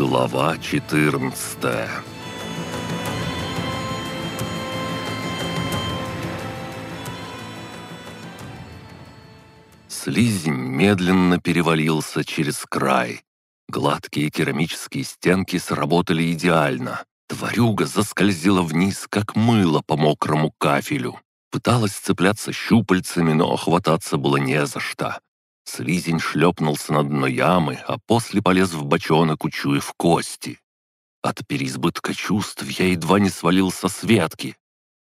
Глава 14 Слизень медленно перевалился через край. Гладкие керамические стенки сработали идеально. Тварюга заскользила вниз, как мыло по мокрому кафелю. Пыталась цепляться щупальцами, но хвататься было не за что. Слизень шлепнулся на дно ямы, а после полез в бочонок, учуяв кости. От переизбытка чувств я едва не свалился с ветки.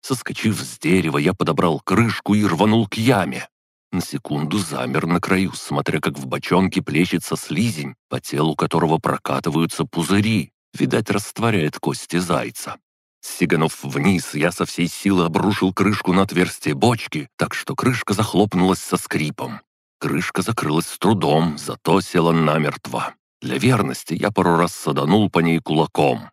Соскочив с дерева, я подобрал крышку и рванул к яме. На секунду замер на краю, смотря как в бочонке плещется слизень, по телу которого прокатываются пузыри. Видать, растворяет кости зайца. Сиганув вниз, я со всей силы обрушил крышку на отверстие бочки, так что крышка захлопнулась со скрипом. Крышка закрылась с трудом, зато села намертво. Для верности я пару раз саданул по ней кулаком.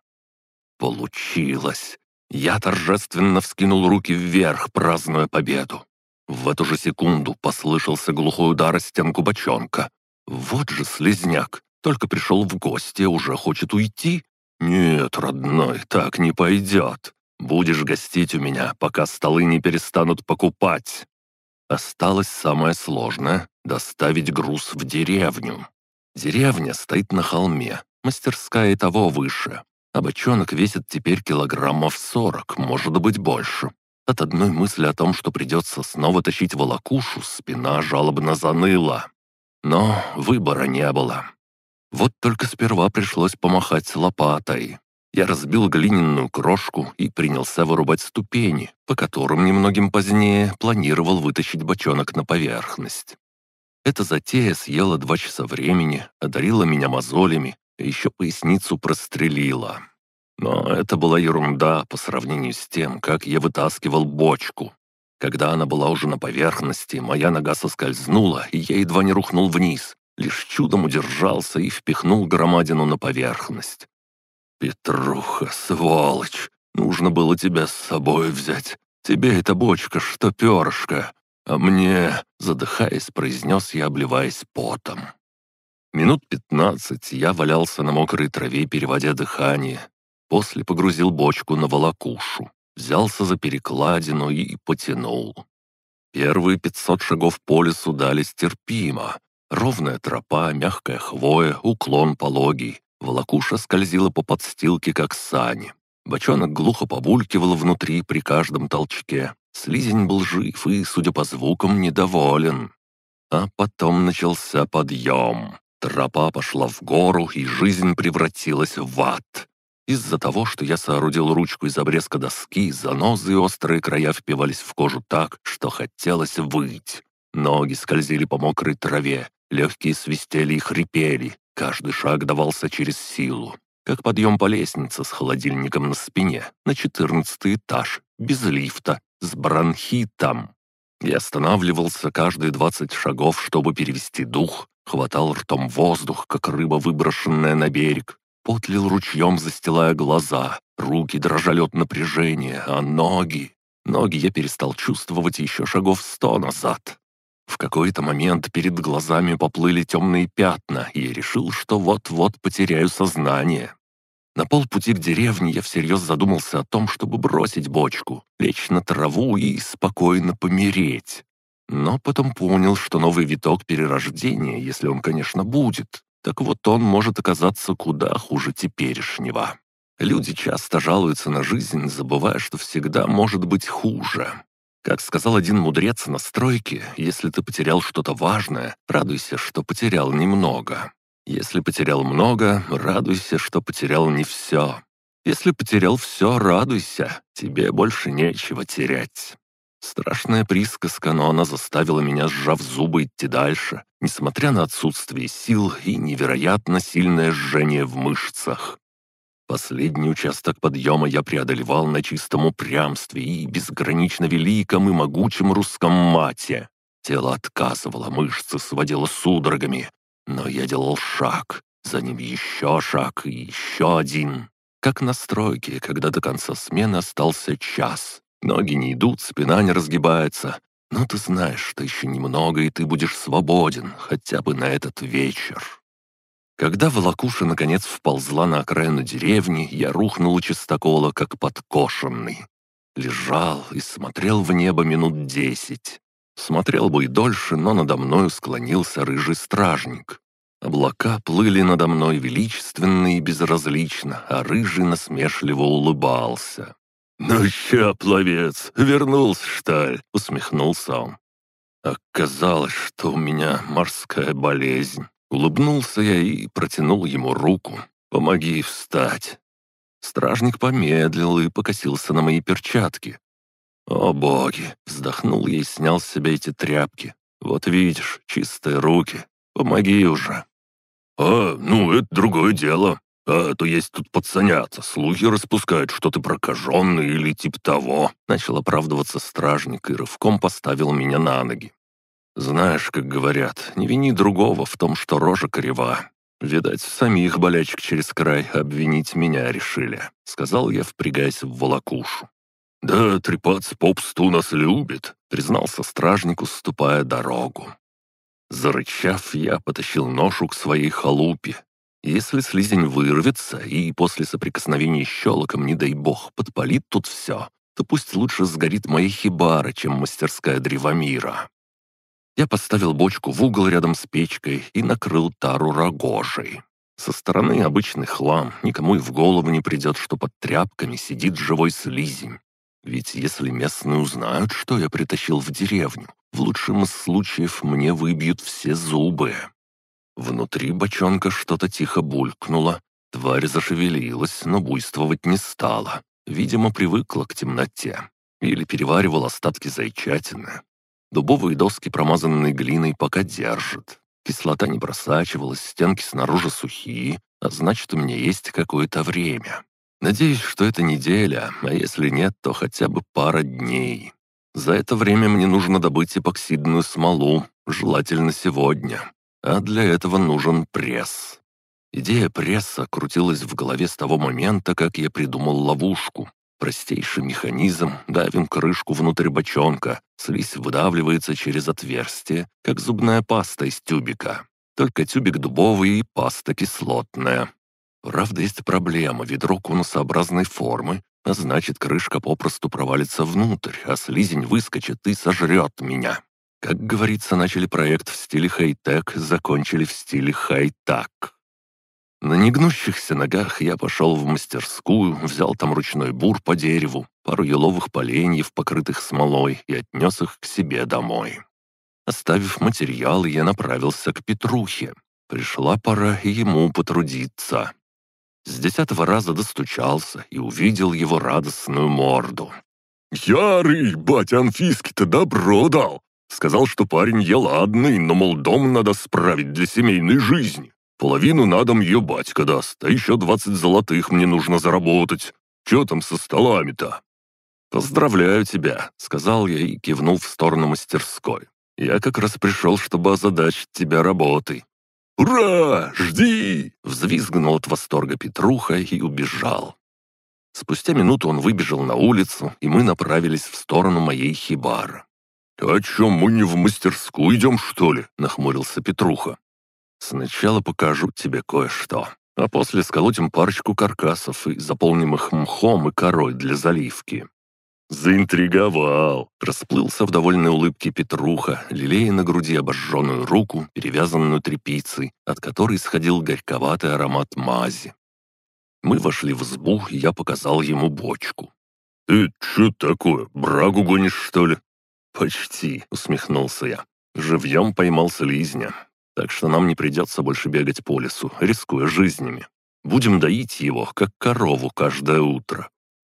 Получилось. Я торжественно вскинул руки вверх, празднуя победу. В эту же секунду послышался глухой удар о стенку бочонка. Вот же слезняк, только пришел в гости, уже хочет уйти. Нет, родной, так не пойдет. Будешь гостить у меня, пока столы не перестанут покупать. Осталось самое сложное — доставить груз в деревню. Деревня стоит на холме, мастерская и того выше. А бочонок весит теперь килограммов сорок, может быть больше. От одной мысли о том, что придется снова тащить волокушу, спина жалобно заныла. Но выбора не было. Вот только сперва пришлось помахать лопатой. Я разбил глиняную крошку и принялся вырубать ступени, по которым немногим позднее планировал вытащить бочонок на поверхность. Эта затея съела два часа времени, одарила меня мозолями, а еще поясницу прострелила. Но это была ерунда по сравнению с тем, как я вытаскивал бочку. Когда она была уже на поверхности, моя нога соскользнула, и я едва не рухнул вниз. Лишь чудом удержался и впихнул громадину на поверхность. «Петруха, сволочь! Нужно было тебя с собой взять. Тебе эта бочка, что перышко. А мне...» — задыхаясь, произнес я, обливаясь потом. Минут пятнадцать я валялся на мокрой траве, переводя дыхание. После погрузил бочку на волокушу, взялся за перекладину и потянул. Первые пятьсот шагов по лесу дались терпимо. Ровная тропа, мягкая хвоя, уклон пологий. Волокуша скользила по подстилке, как сани. Бочонок глухо побулькивал внутри при каждом толчке. Слизень был жив и, судя по звукам, недоволен. А потом начался подъем. Тропа пошла в гору, и жизнь превратилась в ад. Из-за того, что я соорудил ручку из обрезка доски, занозы и острые края впивались в кожу так, что хотелось выть. Ноги скользили по мокрой траве, легкие свистели и хрипели, Каждый шаг давался через силу, как подъем по лестнице с холодильником на спине, на четырнадцатый этаж, без лифта, с бронхитом. Я останавливался каждые двадцать шагов, чтобы перевести дух, хватал ртом воздух, как рыба, выброшенная на берег, потлил ручьем, застилая глаза, руки дрожали от напряжения, а ноги... Ноги я перестал чувствовать еще шагов сто назад. В какой-то момент перед глазами поплыли темные пятна, и я решил, что вот-вот потеряю сознание. На полпути к деревне я всерьез задумался о том, чтобы бросить бочку, лечь на траву и спокойно помереть. Но потом понял, что новый виток перерождения, если он, конечно, будет, так вот он может оказаться куда хуже теперешнего. Люди часто жалуются на жизнь, забывая, что всегда может быть хуже. Как сказал один мудрец на стройке, если ты потерял что-то важное, радуйся, что потерял немного. Если потерял много, радуйся, что потерял не все. Если потерял все, радуйся, тебе больше нечего терять. Страшная присказка, но она заставила меня, сжав зубы, идти дальше, несмотря на отсутствие сил и невероятно сильное жжение в мышцах. Последний участок подъема я преодолевал на чистом упрямстве и безгранично великом и могучем русском мате. Тело отказывало, мышцы сводило судорогами. Но я делал шаг, за ним еще шаг и еще один. Как на стройке, когда до конца смены остался час. Ноги не идут, спина не разгибается. Но ты знаешь, что еще немного, и ты будешь свободен, хотя бы на этот вечер. Когда волокуша наконец вползла на окраину деревни, я рухнул у чистокола, как подкошенный. Лежал и смотрел в небо минут десять. Смотрел бы и дольше, но надо мною склонился рыжий стражник. Облака плыли надо мной величественно и безразлично, а рыжий насмешливо улыбался. «Ну чё, пловец, вернулся, что ли?» — усмехнулся он. Оказалось, что у меня морская болезнь. Улыбнулся я и протянул ему руку. «Помоги встать». Стражник помедлил и покосился на мои перчатки. «О боги!» — вздохнул я и снял с себя эти тряпки. «Вот видишь, чистые руки. Помоги уже». «А, ну, это другое дело. А то есть тут пацанята, слухи распускают, что ты прокаженный или типа того». Начал оправдываться стражник и рывком поставил меня на ноги. «Знаешь, как говорят, не вини другого в том, что рожа крева. Видать, самих болячек через край обвинить меня решили», — сказал я, впрягаясь в волокушу. «Да трепаться попсту нас любит», — признался стражник, уступая дорогу. Зарычав, я потащил ношу к своей халупе. Если слизень вырвется и после соприкосновения щелоком, не дай бог, подпалит тут все, то пусть лучше сгорит моя хибара, чем мастерская древомира. Я поставил бочку в угол рядом с печкой и накрыл тару рогожей. Со стороны обычный хлам, никому и в голову не придет, что под тряпками сидит живой слизень. Ведь если местные узнают, что я притащил в деревню, в лучшем из случаев мне выбьют все зубы. Внутри бочонка что-то тихо булькнуло. Тварь зашевелилась, но буйствовать не стала. Видимо, привыкла к темноте. Или переваривала остатки зайчатины. Дубовые доски, промазанные глиной, пока держат. Кислота не просачивалась, стенки снаружи сухие, а значит, у меня есть какое-то время. Надеюсь, что это неделя, а если нет, то хотя бы пара дней. За это время мне нужно добыть эпоксидную смолу, желательно сегодня. А для этого нужен пресс. Идея пресса крутилась в голове с того момента, как я придумал ловушку. Простейший механизм, давим крышку внутрь бочонка, слизь выдавливается через отверстие, как зубная паста из тюбика. Только тюбик дубовый и паста кислотная. Правда, есть проблема, ведро конусообразной формы, а значит, крышка попросту провалится внутрь, а слизень выскочит и сожрет меня. Как говорится, начали проект в стиле хай-тек, закончили в стиле хай-так. На негнущихся ногах я пошел в мастерскую, взял там ручной бур по дереву, пару еловых поленьев, покрытых смолой, и отнес их к себе домой. Оставив материалы, я направился к Петрухе. Пришла пора ему потрудиться. С десятого раза достучался и увидел его радостную морду. «Ярый, батя Анфиски-то добро дал!» Сказал, что парень я ладный, но, мол, дом надо справить для семейной жизни. Половину на дом ее батька даст, а еще двадцать золотых мне нужно заработать. Че там со столами-то?» «Поздравляю тебя», — сказал я и кивнул в сторону мастерской. «Я как раз пришел, чтобы озадачить тебя работой. «Ура! Жди!» — взвизгнул от восторга Петруха и убежал. Спустя минуту он выбежал на улицу, и мы направились в сторону моей хибары. «А чё, мы не в мастерскую идем, что ли?» — нахмурился Петруха. «Сначала покажу тебе кое-что, а после сколотим парочку каркасов и заполним их мхом и корой для заливки. «Заинтриговал!» — расплылся в довольной улыбке Петруха, лелея на груди обожженную руку, перевязанную тряпицей, от которой исходил горьковатый аромат мази. Мы вошли в избу, и я показал ему бочку. «Ты что такое, брагу гонишь, что ли?» «Почти», — усмехнулся я. «Живьем поймал слизня, так что нам не придется больше бегать по лесу, рискуя жизнями. Будем доить его, как корову, каждое утро».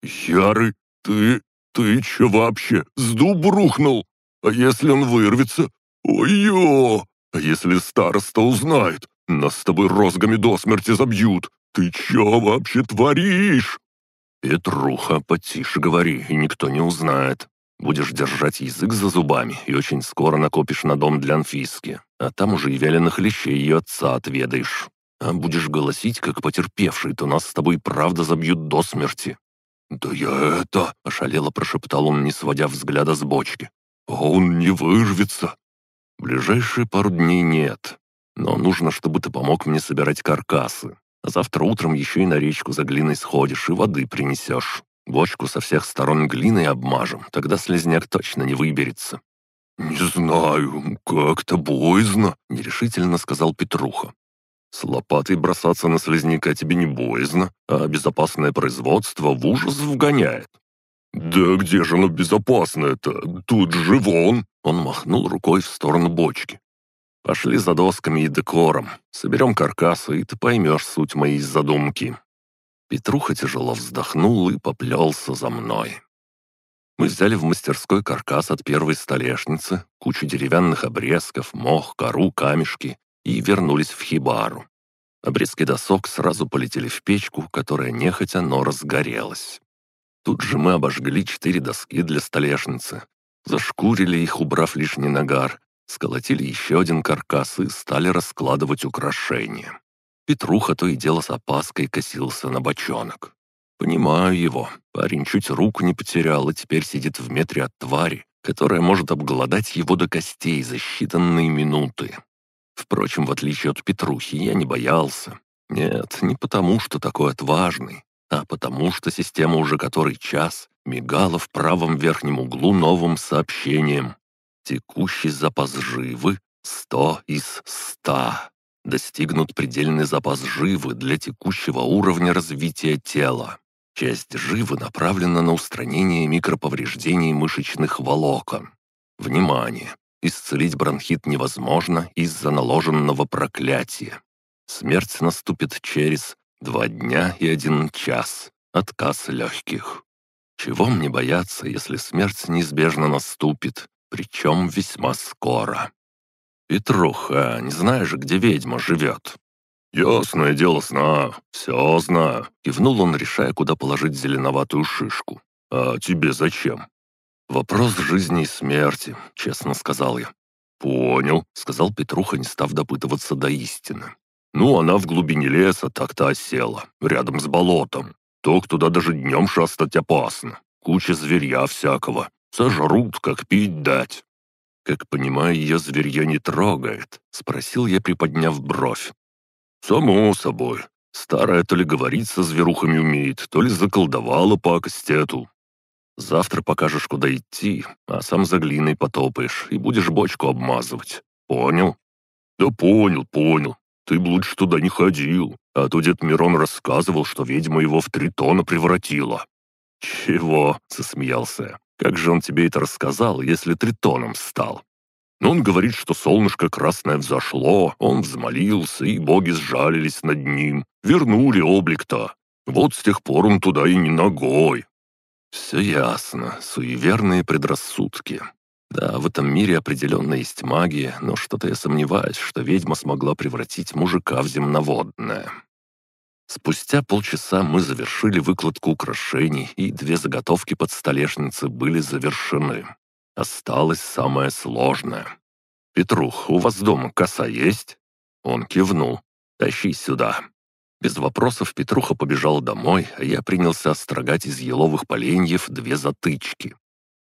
«Ярый, ты «Ты че вообще, с дуб рухнул? А если он вырвется? Ой-ё! А если староста узнает? Нас с тобой розгами до смерти забьют. Ты че вообще творишь?» «Петруха, потише говори, и никто не узнает. Будешь держать язык за зубами, и очень скоро накопишь на дом для Анфиски, а там уже и вяленых лещей ее отца отведаешь. А будешь голосить, как потерпевший, то нас с тобой правда забьют до смерти. «Да я это...» — ошалело прошептал он, не сводя взгляда с бочки. «А он не выживется!» «Ближайшие пару дней нет. Но нужно, чтобы ты помог мне собирать каркасы. А завтра утром еще и на речку за глиной сходишь и воды принесешь. Бочку со всех сторон глиной обмажем, тогда слезняк точно не выберется». «Не знаю, как-то боязно», — нерешительно сказал Петруха. «С лопатой бросаться на слезняка тебе не боязно, а безопасное производство в ужас вгоняет». «Да где же оно безопасное-то? Тут же вон!» Он махнул рукой в сторону бочки. «Пошли за досками и декором. Соберем каркасы, и ты поймешь суть моей задумки». Петруха тяжело вздохнул и поплелся за мной. Мы взяли в мастерской каркас от первой столешницы, кучу деревянных обрезков, мох, кору, камешки и вернулись в хибару. Обрезки досок сразу полетели в печку, которая нехотя, но разгорелась. Тут же мы обожгли четыре доски для столешницы, зашкурили их, убрав лишний нагар, сколотили еще один каркас и стали раскладывать украшения. Петруха то и дело с опаской косился на бочонок. Понимаю его. Парень чуть руку не потерял и теперь сидит в метре от твари, которая может обглодать его до костей за считанные минуты. Впрочем, в отличие от Петрухи, я не боялся. Нет, не потому, что такой отважный, а потому что система уже который час мигала в правом верхнем углу новым сообщением. Текущий запас живы — 100 из 100. Достигнут предельный запас живы для текущего уровня развития тела. Часть живы направлена на устранение микроповреждений мышечных волокон. Внимание! Исцелить бронхит невозможно из-за наложенного проклятия. Смерть наступит через Два дня и один час. Отказ легких. Чего мне бояться, если смерть неизбежно наступит, причем весьма скоро? Петруха, не знаешь, где ведьма живет? «Ясное дело, знаю, все знаю», — кивнул он, решая, куда положить зеленоватую шишку. «А тебе зачем?» «Вопрос жизни и смерти», — честно сказал я. «Понял», — сказал Петруха, не став допытываться до истины. Ну, она в глубине леса так-то осела, рядом с болотом. Ток туда даже днем шастать опасно. Куча зверья всякого. Сожрут, как пить дать. «Как понимаю, ее зверье не трогает?» — спросил я, приподняв бровь. «Само собой. Старая то ли говорить со зверухами умеет, то ли заколдовала пакость эту. Завтра покажешь, куда идти, а сам за глиной потопаешь и будешь бочку обмазывать. Понял?» «Да понял, понял. Ты б лучше туда не ходил, а то дед Мирон рассказывал, что ведьма его в тритона превратила». «Чего?» — засмеялся. «Как же он тебе это рассказал, если тритоном стал?» Но он говорит, что солнышко красное взошло, он взмолился, и боги сжалились над ним, вернули облик-то. Вот с тех пор он туда и не ногой. Все ясно, суеверные предрассудки. Да, в этом мире определенно есть магия, но что-то я сомневаюсь, что ведьма смогла превратить мужика в земноводное. Спустя полчаса мы завершили выкладку украшений, и две заготовки под столешницы были завершены. Осталось самое сложное. «Петрух, у вас дома коса есть?» Он кивнул. «Тащи сюда». Без вопросов Петруха побежал домой, а я принялся острогать из еловых поленьев две затычки.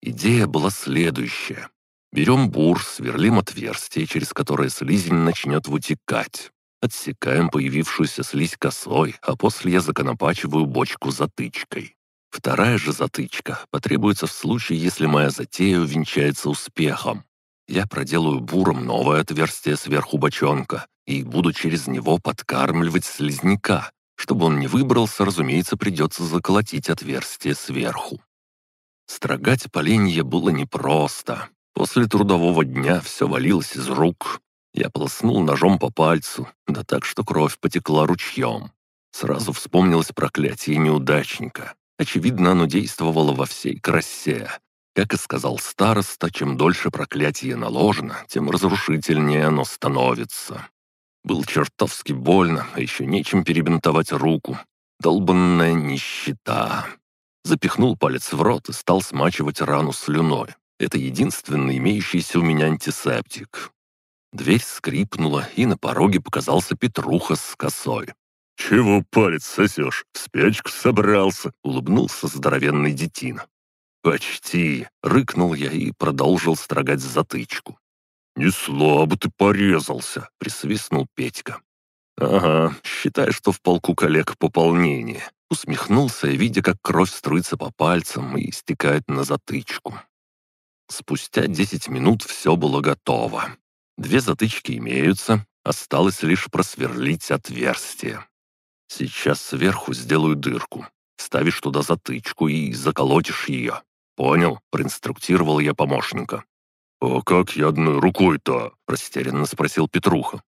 Идея была следующая. Берем бур, сверлим отверстие, через которое слизень начнет вытекать. Отсекаем появившуюся слизь косой, а после я законопачиваю бочку затычкой. Вторая же затычка потребуется в случае, если моя затея увенчается успехом. Я проделаю буром новое отверстие сверху бочонка и буду через него подкармливать слизняка. Чтобы он не выбрался, разумеется, придется заколотить отверстие сверху. Строгать поленье было непросто. После трудового дня все валилось из рук. Я полоснул ножом по пальцу, да так, что кровь потекла ручьем. Сразу вспомнилось проклятие неудачника. Очевидно, оно действовало во всей красе. Как и сказал староста, чем дольше проклятие наложено, тем разрушительнее оно становится. Был чертовски больно, а еще нечем перебинтовать руку. Долбанная нищета. Запихнул палец в рот и стал смачивать рану слюной. Это единственный имеющийся у меня антисептик. Дверь скрипнула, и на пороге показался Петруха с косой. «Чего палец сосешь? В спячку собрался?» — улыбнулся здоровенный детина. «Почти!» — рыкнул я и продолжил строгать затычку. «Не слабо ты порезался», — присвистнул Петька. «Ага, считай, что в полку коллег пополнение», — усмехнулся, видя, как кровь струится по пальцам и стекает на затычку. Спустя десять минут все было готово. Две затычки имеются, осталось лишь просверлить отверстие. Сейчас сверху сделаю дырку, ставишь туда затычку и заколотишь ее. «Понял», — проинструктировал я помощника. «А как я одной рукой-то?» — растерянно спросил Петруха.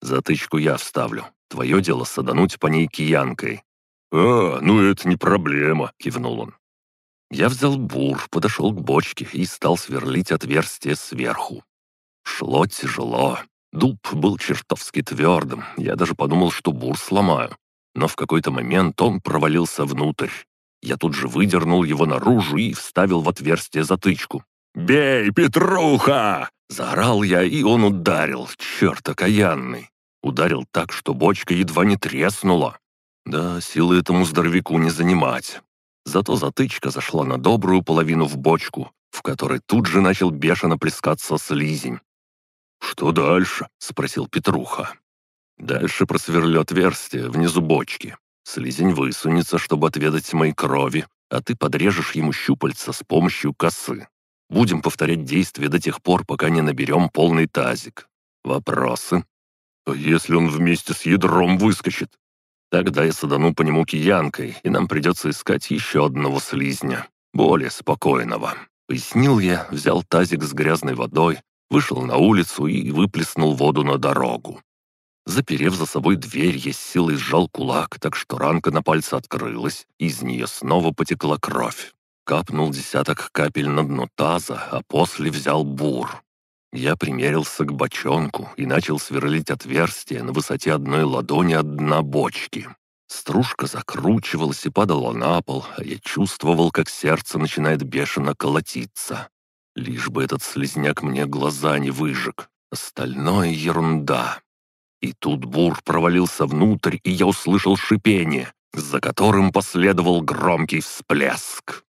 «Затычку я вставлю. Твое дело садануть по ней киянкой». «А, ну это не проблема», — кивнул он. Я взял бур, подошел к бочке и стал сверлить отверстие сверху. Шло тяжело. Дуб был чертовски твердым, я даже подумал, что бур сломаю. Но в какой-то момент он провалился внутрь. Я тут же выдернул его наружу и вставил в отверстие затычку. «Бей, Петруха!» Заорал я, и он ударил, черт окаянный. Ударил так, что бочка едва не треснула. Да, силы этому здоровяку не занимать. Зато затычка зашла на добрую половину в бочку, в которой тут же начал бешено плескаться слизень. «Что дальше?» — спросил Петруха. «Дальше просверлю отверстие внизу бочки. Слизень высунется, чтобы отведать моей крови, а ты подрежешь ему щупальца с помощью косы. Будем повторять действия до тех пор, пока не наберем полный тазик. Вопросы? А если он вместе с ядром выскочит? Тогда я садану по нему киянкой, и нам придется искать еще одного слизня, более спокойного. Пояснил я, взял тазик с грязной водой, вышел на улицу и выплеснул воду на дорогу. Заперев за собой дверь, я с силой сжал кулак, так что ранка на пальце открылась, и из нее снова потекла кровь. Капнул десяток капель на дно таза, а после взял бур. Я примерился к бочонку и начал сверлить отверстие на высоте одной ладони от дна бочки. Стружка закручивалась и падала на пол, а я чувствовал, как сердце начинает бешено колотиться. Лишь бы этот слезняк мне глаза не выжег. Остальное ерунда. И тут бур провалился внутрь, и я услышал шипение, за которым последовал громкий всплеск.